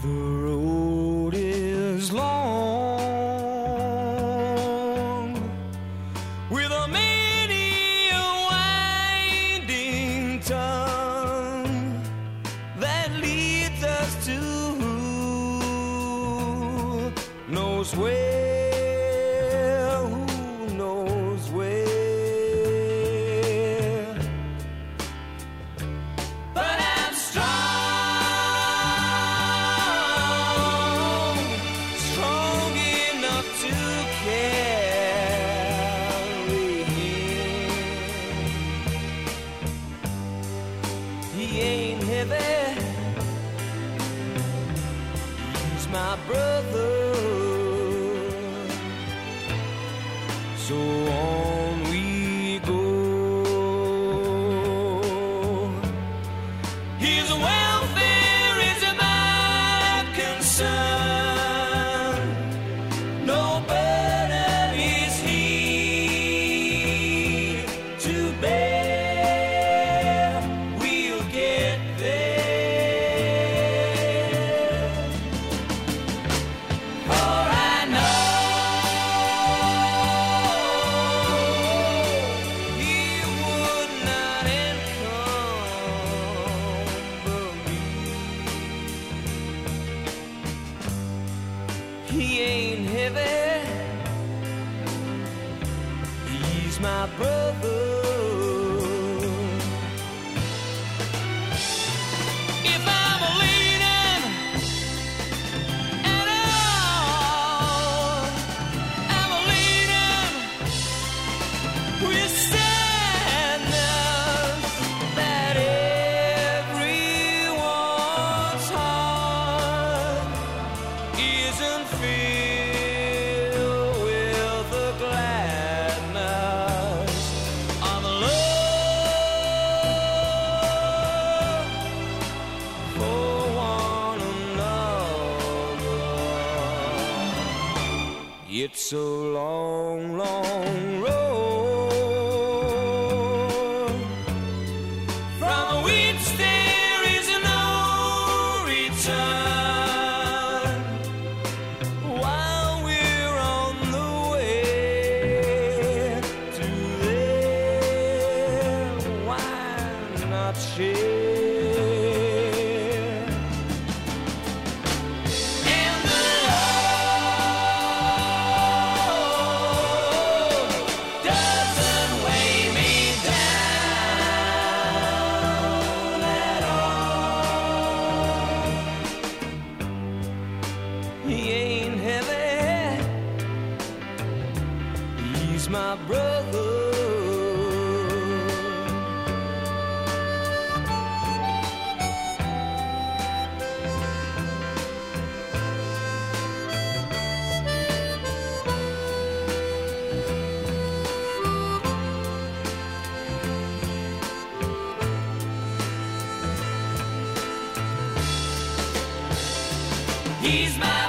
The road is long with a many a winding tongue that leads us to who knows where, He's my brother. So on He ain't heavy. He's my brother. With the gladness of love for one another. It's a long, long road not share? And the road doesn't weigh me down at all. He ain't heavy. He's my brother. He's my